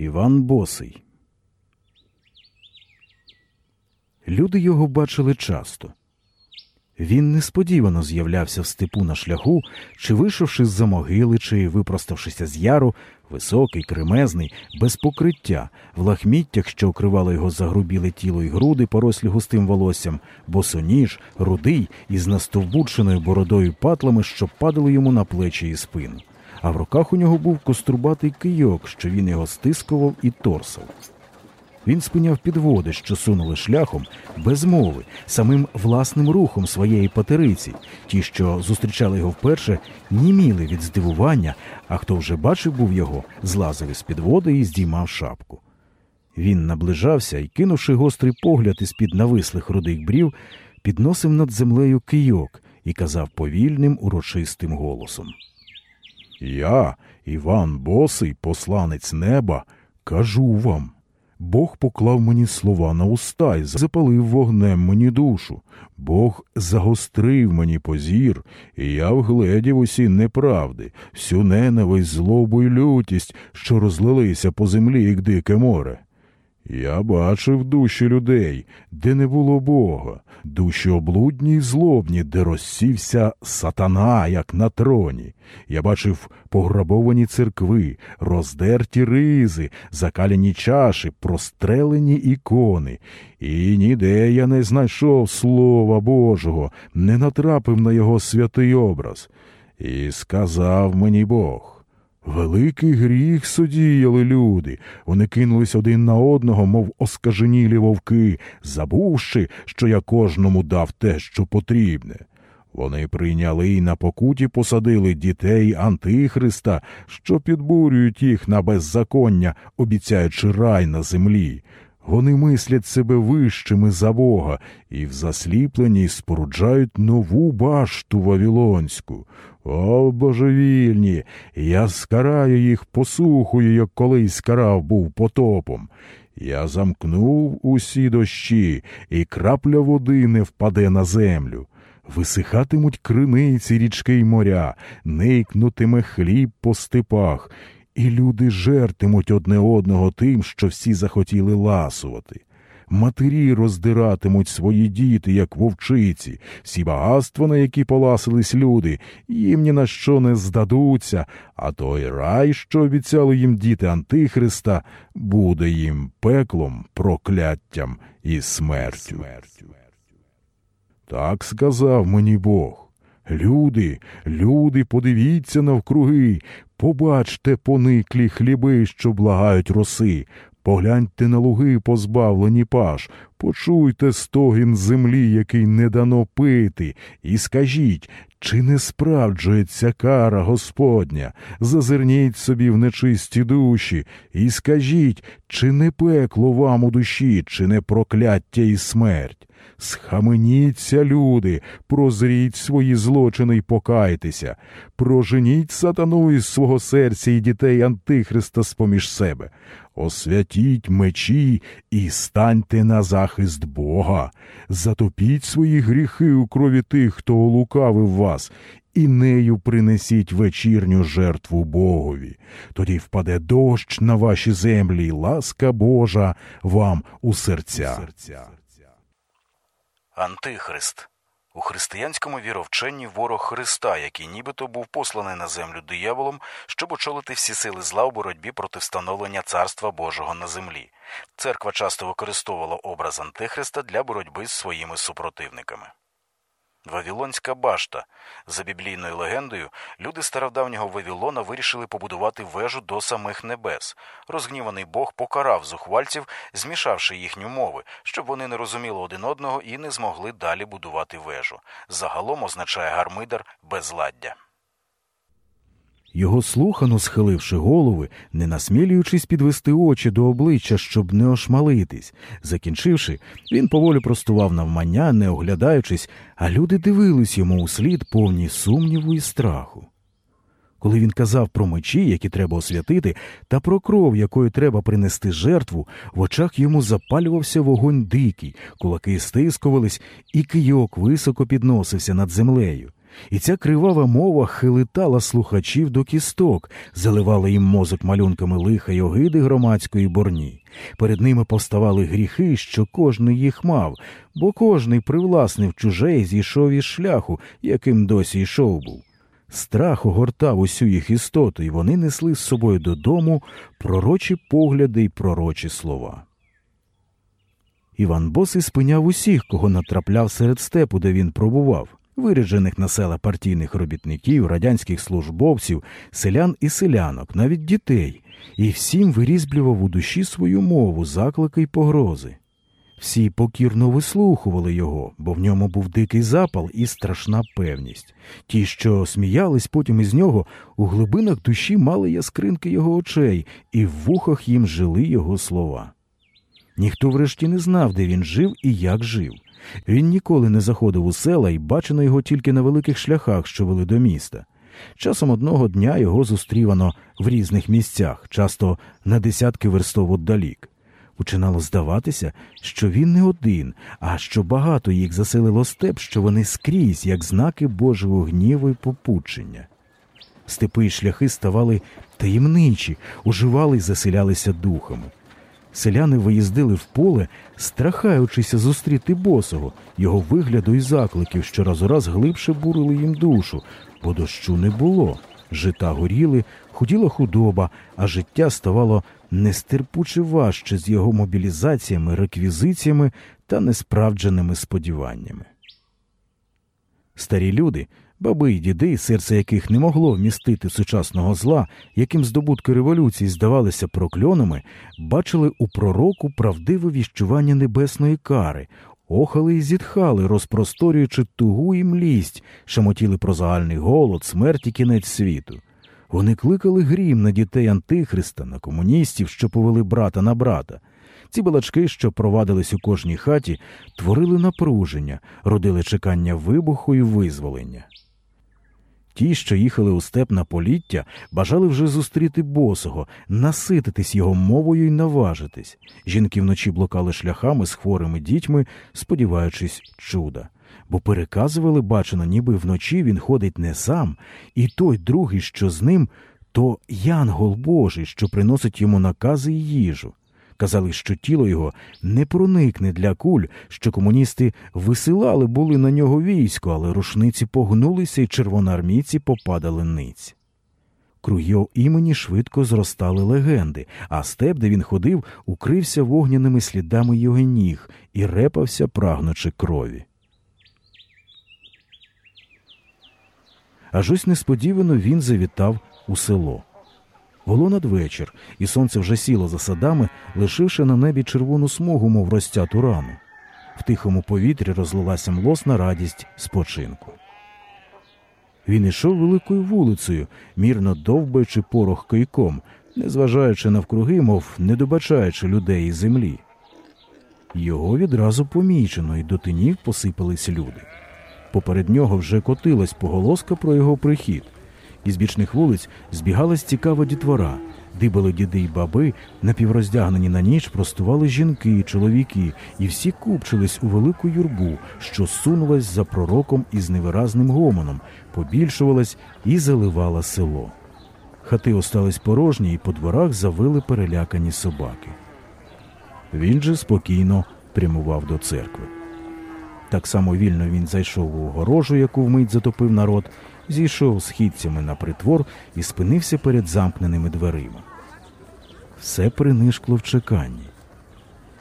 Іван Босий. Люди його бачили часто. Він несподівано з'являвся в степу на шляху, чи вийшовши з-за могили, чи випроставшися з яру, високий, кремезний, без покриття, в лахміттях, що укривали його загрубіле тіло і груди, порослі густим волоссям, босоніж, рудий із настовбурченою бородою патлами, що падали йому на плечі і спину. А в руках у нього був кострубатий кийок, що він його стискував і торсав. Він спиняв підводи, що сунули шляхом, без мови, самим власним рухом своєї патериці. Ті, що зустрічали його вперше, німіли від здивування, а хто вже бачив був його, злазив із підводи і здіймав шапку. Він наближався і, кинувши гострий погляд із під навислих рудих брів, підносив над землею кийок і казав повільним, урочистим голосом. Я, Іван Босий, посланець неба, кажу вам. Бог поклав мені слова на уста і запалив вогнем мені душу. Бог загострив мені позір, і я вгледів усі неправди, всю ненависть, злобу й лютість, що розлилися по землі, як дике море. Я бачив душі людей, де не було Бога, душі облудні й злобні, де розсівся сатана, як на троні. Я бачив пограбовані церкви, роздерті ризи, закаляні чаші, прострелені ікони. І ніде я не знайшов Слова Божого, не натрапив на його святий образ. І сказав мені Бог. Великий гріх судіяли люди. Вони кинулись один на одного, мов оскаженілі вовки, забувши, що я кожному дав те, що потрібне. Вони прийняли і на покуті посадили дітей Антихриста, що підбурюють їх на беззаконня, обіцяючи рай на землі. Вони мислять себе вищими за Бога і в засліпленні споруджають нову башту Вавилонську. О, божевільні! Я скараю їх посухою, як колись скарав був потопом. Я замкнув усі дощі, і крапля води не впаде на землю. Висихатимуть криниці річки й моря, никнутиме хліб по степах, і люди жертимуть одне одного тим, що всі захотіли ласувати. Матері роздиратимуть свої діти, як вовчиці, всі багатства, на які поласились люди, їм ні на що не здадуться, а той рай, що обіцяли їм діти Антихриста, буде їм пеклом, прокляттям і смертю. Так сказав мені Бог. Люди, люди, подивіться навкруги, побачте пониклі хліби, що благають роси, погляньте на луги, позбавлені паш, почуйте стогін землі, який не дано пити, і скажіть, чи не справджується кара Господня? Зазирніть собі в нечисті душі, і скажіть, чи не пекло вам у душі, чи не прокляття і смерть? Схаменіться, люди, прозріть свої злочини й покайтеся, проженіть сатану із свого серця і дітей Антихриста з поміж себе, освятіть мечі і станьте на захист Бога, затопіть свої гріхи у крові тих, хто олукавив вас, і нею принесіть вечірню жертву Богові. Тоді впаде дощ на ваші землі, і ласка Божа вам у серця. Антихрист у християнському віровченні ворог Христа, який нібито був посланий на землю дияволом, щоб очолити всі сили зла у боротьбі проти встановлення царства Божого на землі. Церква часто використовувала образ Антихриста для боротьби з своїми супротивниками. Вавілонська башта. За біблійною легендою, люди стародавнього Вавілона вирішили побудувати вежу до самих небес. Розгніваний Бог покарав зухвальців, змішавши їхню мови, щоб вони не розуміли один одного і не змогли далі будувати вежу. Загалом означає гармидар безладдя. Його слухано, схиливши голови, не насмілюючись підвести очі до обличчя, щоб не ошмалитись. Закінчивши, він поволі простував навмання, не оглядаючись, а люди дивились йому у слід повні сумніву і страху. Коли він казав про мечі, які треба освятити, та про кров, якою треба принести жертву, в очах йому запалювався вогонь дикий, кулаки стискувались, і кийок високо підносився над землею. І ця кривава мова хилитала слухачів до кісток, заливала їм мозок малюнками лиха й огиди громадської борні. Перед ними повставали гріхи, що кожний їх мав, бо кожний привласнив чуже і зійшов із шляху, яким досі йшов був. Страх огортав усю їх істоту, і вони несли з собою додому пророчі погляди й пророчі слова. Іван Босий спиняв усіх, кого натрапляв серед степу, де він пробував, виряджених на села партійних робітників, радянських службовців, селян і селянок, навіть дітей, і всім вирізблював у душі свою мову, заклики й погрози. Всі покірно вислухували його, бо в ньому був дикий запал і страшна певність. Ті, що сміялись потім із нього, у глибинах душі мали яскринки його очей, і в вухах їм жили його слова. Ніхто врешті не знав, де він жив і як жив. Він ніколи не заходив у села і бачено його тільки на великих шляхах, що вели до міста. Часом одного дня його зустрівано в різних місцях, часто на десятки верстов отдалік. Починало здаватися, що він не один, а що багато їх заселило степ, що вони скрізь, як знаки Божого гніву і попучення. Степи й шляхи ставали таємничі, оживали й заселялися духами. Селяни виїздили в поле, страхаючися зустріти босого, його вигляду і закликів, що раз у раз глибше бурили їм душу, бо дощу не було. Жита горіли, худіла худоба, а життя ставало нестерпуче важче з його мобілізаціями, реквізиціями та несправдженими сподіваннями. Старі люди, баби й діди, серце яких не могло вмістити сучасного зла, яким здобутки революції здавалися прокльонами, бачили у пророку правдиве віщування небесної кари, охали й зітхали, розпросторюючи тугу і млість, шамотіли про загальний голод, смерть і кінець світу. Вони кликали грім на дітей Антихриста, на комуністів, що повели брата на брата. Ці балачки, що провадились у кожній хаті, творили напруження, родили чекання вибуху і визволення. Ті, що їхали у степ на поліття, бажали вже зустріти босого, насититись його мовою і наважитись. Жінки вночі блукали шляхами з хворими дітьми, сподіваючись чуда. Бо переказували, бачено, ніби вночі він ходить не сам, і той другий, що з ним, то янгол Божий, що приносить йому накази і їжу. Казали, що тіло його не проникне для куль, що комуністи висилали були на нього військо, але рушниці погнулися і червоноармійці попадали ниць. Круг його імені швидко зростали легенди, а степ, де він ходив, укрився вогняними слідами його ніг і репався, прагнучи крові. Аж ось несподівано він завітав у село. Було надвечір, і сонце вже сіло за садами, лишивши на небі червону смугу, мов розтяту рану. В тихому повітрі розлилася млосна радість спочинку. Він ішов великою вулицею, мірно довбаючи порох кийком, незважаючи навкруги, мов не добачаючи людей і землі. Його відразу помічено, і до тинів посипались люди. Поперед нього вже котилась поголоска про його прихід. Із бічних вулиць збігалась цікава дітвора, дибали діди й баби, напівроздягнені на ніч простували жінки й чоловіки, і всі купчились у велику юрбу, що сунулась за пророком із невиразним гомоном, побільшувалась і заливала село. Хати остались порожні, і по дворах завили перелякані собаки. Він же спокійно прямував до церкви. Так само вільно він зайшов у огорожу, яку вмить затопив народ, зійшов східцями на притвор і спинився перед замкненими дверима. Все принишкло в чеканні.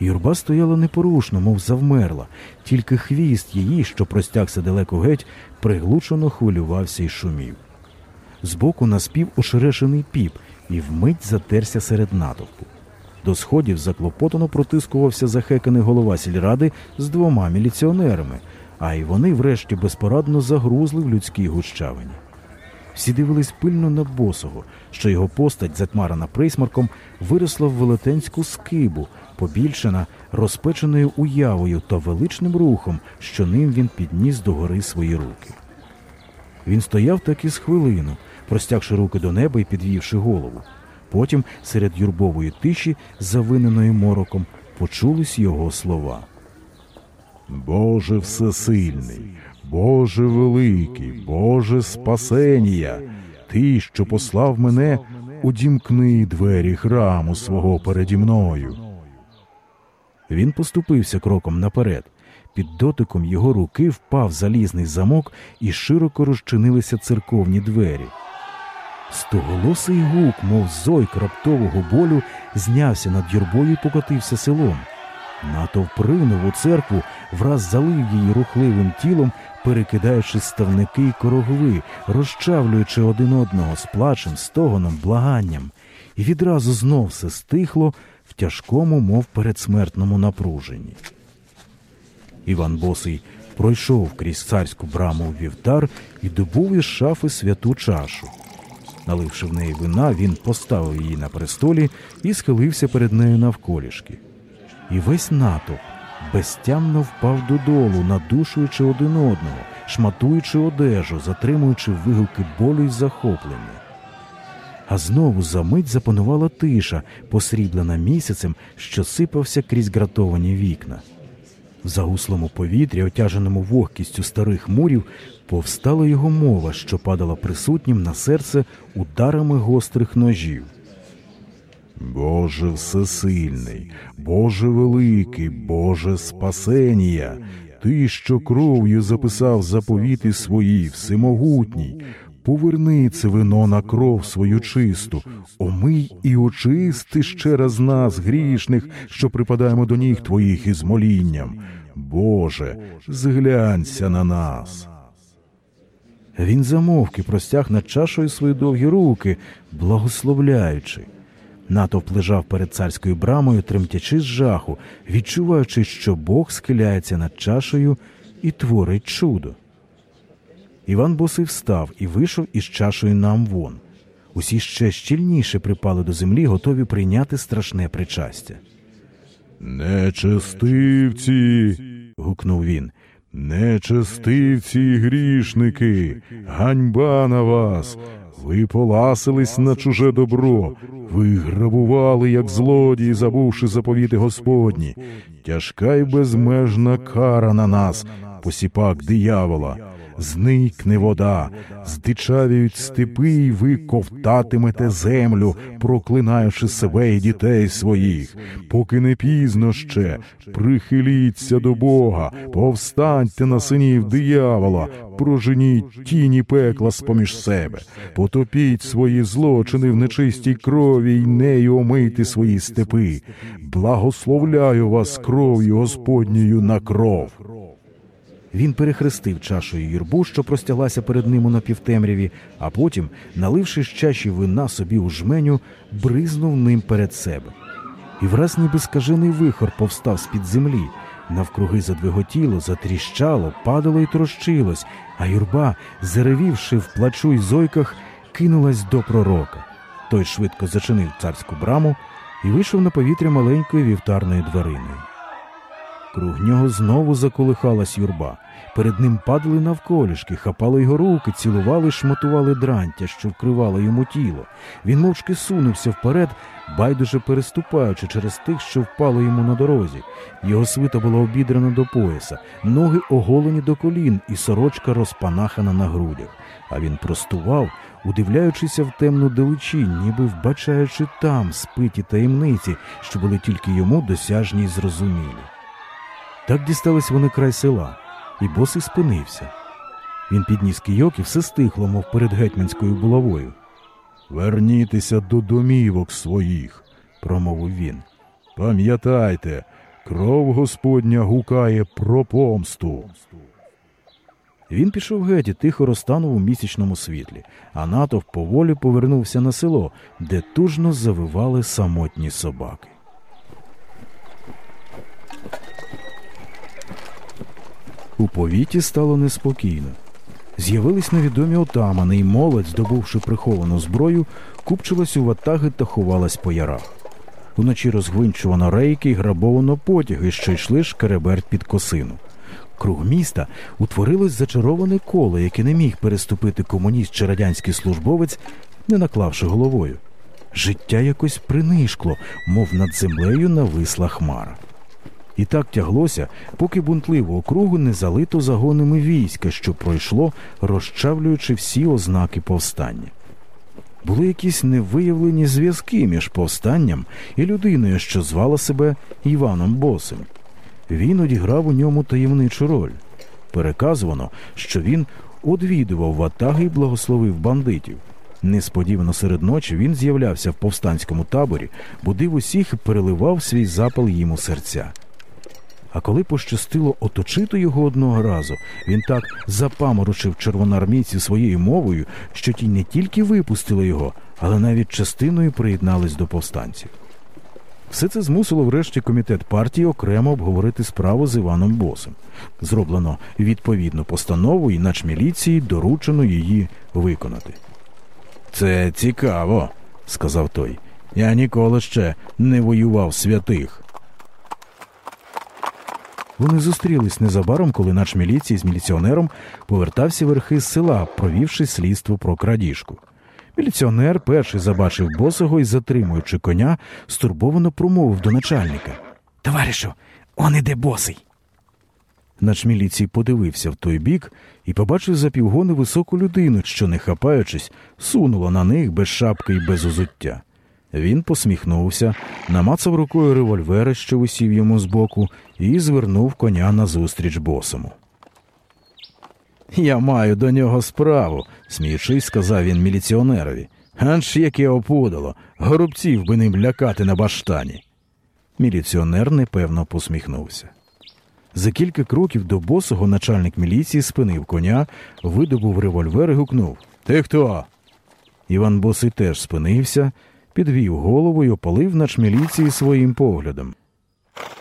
Юрба стояла непорушно, мов завмерла, тільки хвіст її, що простягся далеко геть, приглушено хвилювався і шумів. Збоку наспів ошерешений піп і вмить затерся серед натовпу. До сходів заклопотано протискувався захеканий голова сільради з двома міліціонерами, а й вони врешті безпорадно загрузли в людській гущавині. Всі дивились пильно на босого, що його постать, затьмарена присмарком, виросла в велетенську скибу, побільшена розпеченою уявою та величним рухом, що ним він підніс до гори свої руки. Він стояв так із хвилину, простягши руки до неба і підвівши голову. Потім, серед юрбової тиші, завиненої мороком, почулись його слова. Боже всесильний, Боже великий, Боже спасенія, Ти, що послав мене, одімкни двері храму свого переді мною. Він поступився кроком наперед. Під дотиком його руки впав залізний замок і широко розчинилися церковні двері. Стоголосий гук, мов зойк раптового болю, знявся над юрбою і покотився селом. Натовп ринув у церкву, враз залив її рухливим тілом, перекидаючи ставники й корогви, розчавлюючи один одного з плачем, стогоном, благанням, і відразу знов все стихло в тяжкому, мов передсмертному напруженні. Іван Босий пройшов крізь царську браму в вівтар і добув із шафи святу чашу. Наливши в неї вина, він поставив її на престолі і схилився перед нею навколішки. І весь натовп безтямно впав додолу, надушуючи один одного, шматуючи одежу, затримуючи вигуки болю й захоплення. А знову за мить запанувала тиша, посріблена місяцем, що сипався крізь гратовані вікна. В загуслому повітрі, отяженому вогкістю старих мурів, повстала його мова, що падала присутнім на серце ударами гострих ножів. Боже всесильний, Боже великий, Боже спасенія, Ти, що кров'ю записав заповіти свої, всемогутній, поверни це вино на кров свою чисту, омий і очисти ще раз нас, грішних, що припадаємо до ніг Твоїх із молінням. Боже, зглянься на нас. Він замовк і простяг над чашою свої довгі руки, благословляючи. Натовп лежав перед царською брамою, тремтячи з жаху, відчуваючи, що Бог схиляється над чашею і творить чудо. Іван Босий встав і вийшов із чашею на амвон. Усі ще щільніше припали до землі, готові прийняти страшне причастя. Нечестивці, гукнув він. Нечестивці і грішники, ганьба на вас. Ви поласились на чуже добро, ви грабували, як злодії, забувши заповіти Господні. Тяжка й безмежна кара на нас, посіпак диявола. Зникне вода, здичавіють степи, і ви ковтатимете землю, проклинаючи себе і дітей своїх. Поки не пізно ще, прихиліться до Бога, повстаньте на синів диявола, проженіть тіні пекла з-поміж себе, потопіть свої злочини в нечистій крові й нею омийте свої степи. Благословляю вас кров'ю Господньою на кров. Він перехрестив чашою юрбу, що простяглася перед ним у напівтемряві, а потім, наливши з чаші вина собі у жменю, бризнув ним перед себе. І враз ніби скажений вихор повстав з-під землі. Навкруги задвиготіло, затріщало, падало і трощилось, а юрба, заревівши в плачу й зойках, кинулась до пророка. Той швидко зачинив царську браму і вийшов на повітря маленькою вівтарною двериною. Круг нього знову заколихалась юрба. Перед ним падали навколішки, хапали його руки, цілували, шматували дрантя, що вкривало йому тіло. Він мовчки сунувся вперед, байдуже переступаючи через тих, що впали йому на дорозі. Його свита була обідрана до пояса, ноги оголені до колін, і сорочка розпанахана на грудях. А він простував, удивляючися в темну далечінь, ніби вбачаючи там спиті таємниці, що були тільки йому досяжні й зрозумілі. Так дістались вони край села, і босий спинився. Він підніс кийок і все стихло, мов перед гетьманською булавою. Вернітеся до домівок своїх, промовив він. Пам'ятайте, кров Господня гукає про помсту. Він пішов геть і тихо розтанув у місячному світлі, а натовп поволі повернувся на село, де тужно завивали самотні собаки. У повіті стало неспокійно. З'явились невідомі отамани, і молодь, здобувши приховану зброю, купчилась у ватаги та ховалась по ярах. Уночі розгвинчувано рейки і грабовано потяги, що йшли шкереберть під косину. Круг міста утворилось зачароване коло, яке не міг переступити комуніст чи радянський службовець, не наклавши головою. Життя якось принишкло, мов над землею нависла хмара. І так тяглося, поки бунтливу округу не залито загонами війська, що пройшло, розчавлюючи всі ознаки повстання. Були якісь невиявлені зв'язки між повстанням і людиною, що звала себе Іваном Босим. Він одіграв у ньому таємничу роль. Переказувано, що він одвідував ватаги і благословив бандитів. Несподівано серед ночі він з'являвся в повстанському таборі, будив усіх і переливав свій запал їм у серця. А коли пощастило оточити його одного разу, він так запаморочив червоноармійців своєю мовою, що ті не тільки випустили його, але навіть частиною приєднались до повстанців. Все це змусило врешті комітет партії окремо обговорити справу з Іваном Босом. Зроблено відповідну постанову, і начміліції доручено її виконати. Це цікаво, сказав той. Я ніколи ще не воював святих. Вони зустрілись незабаром, коли наш міліції з міліціонером повертався верхи з села, провівши слідство про крадіжку. Міліціонер перший забачив босого і, затримуючи коня, стурбовано промовив до начальника. Товаришу, он іде босий. Нач міліції подивився в той бік і побачив за півгони високу людину, що, не хапаючись, сунула на них без шапки і без узуття. Він посміхнувся, намацав рукою револьвера, що висів йому збоку, і звернув коня назустріч босому. Я маю до нього справу, сміючись, сказав він міліціонерові. Анж яке опудало, горобців би ним лякати на баштані. Міліціонер непевно посміхнувся. За кілька кроків до босого начальник міліції спинив коня, видобув револьвер і гукнув Ти хто? Іван Босий теж спинився, підвів голову і опалив на міліції своїм поглядом.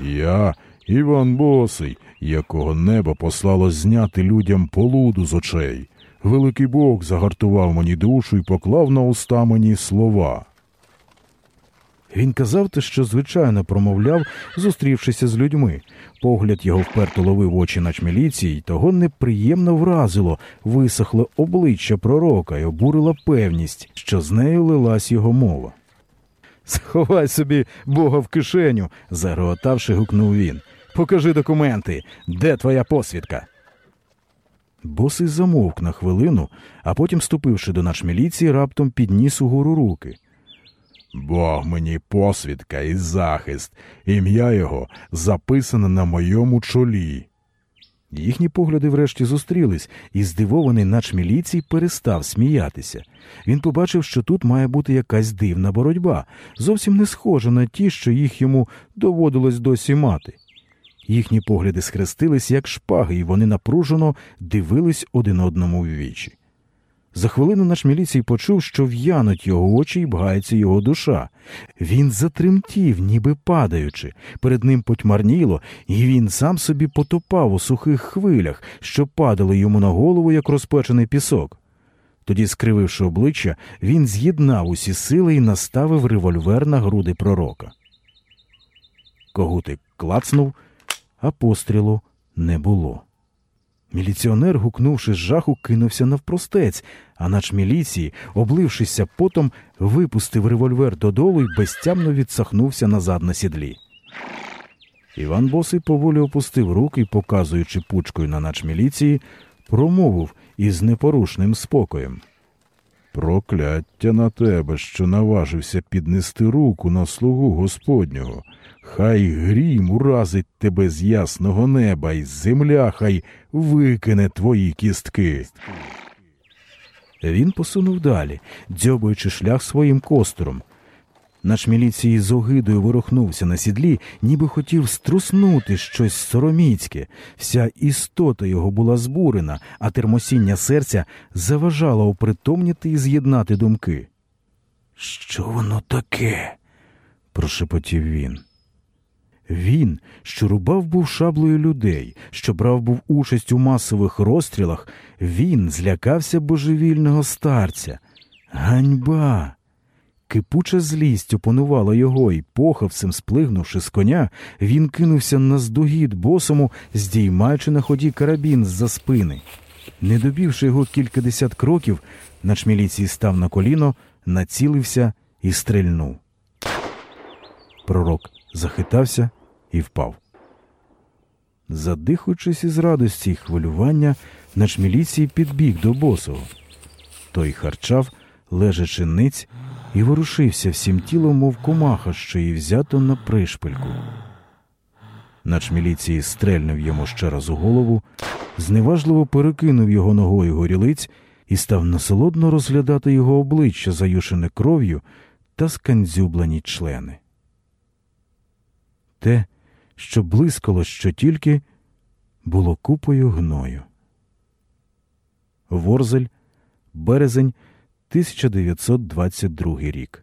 Я Іван Босий, якого небо послало зняти людям полуду з очей. Великий Бог загартував мені душу і поклав на уста мені слова. Він казав те, що звичайно промовляв, зустрівшися з людьми. Погляд його вперто ловив очі начміліції, й того неприємно вразило, висохло обличчя пророка і обурила певність, що з нею лилась його мова. Сховай собі Бога в кишеню, зареготавши, гукнув він. Покажи документи, де твоя посвідка? Босий замовк на хвилину, а потім, ступивши до начміліції, раптом підніс угору руки. Бог мені посвідка і захист, ім'я його записане на моєму чолі. Їхні погляди врешті зустрілись, і здивований нач міліції перестав сміятися. Він побачив, що тут має бути якась дивна боротьба, зовсім не схожа на ті, що їх йому доводилось досі мати. Їхні погляди схрестились, як шпаги, і вони напружено дивились один одному в вічі. За хвилину наш міліцій почув, що в'януть його очі і бгається його душа. Він затремтів, ніби падаючи. Перед ним потьмарніло, і він сам собі потопав у сухих хвилях, що падали йому на голову, як розпечений пісок. Тоді, скрививши обличчя, він з'єднав усі сили і наставив револьвер на груди пророка. Когутик клацнув, а пострілу не було. Міліціонер, гукнувши з жаху, кинувся навпростець, а нач міліції, облившися потом, випустив револьвер додолу і безтямно відсахнувся назад на сідлі. Іван Босий поволі опустив руки показуючи пучкою на нач міліції, промовив із непорушним спокоєм. Прокляття на тебе, що наважився піднести руку на слугу Господнього. Хай грім уразить тебе з ясного неба, і земля хай викине твої кістки. Він посунув далі, дзьобуючи шлях своїм костером. Наш міліції з огидою ворухнувся на сідлі, ніби хотів струснути щось сороміцьке. Вся істота його була збурена, а термосіння серця заважало опритомніти і з'єднати думки. Що воно таке? прошепотів він. Він, що рубав був шаблею людей, що брав був участь у масових розстрілах, він злякався божевільного старця. Ганьба! Кипуча злість опанувала його, і похавцем, сплигнувши з коня, він кинувся на здогід босому, здіймаючи на ході карабін з-за спини. Не добівши його кількадесят кроків, нач міліції став на коліно, націлився і стрельнув. Пророк захитався і впав. Задихуючись із радості й хвилювання, начміліції підбіг до босого. Той харчав, лежачи ниць, і ворушився всім тілом, мов комаха, що її взято на пришпильку. Начміліції стрельнув йому ще раз у голову, зневажливо перекинув його ногою горілиць і став насолодно розглядати його обличчя, заюшене кров'ю та скандзюблені члени. Те, що блискало що тільки, було купою гною. Ворзель, березень, 1922 рік.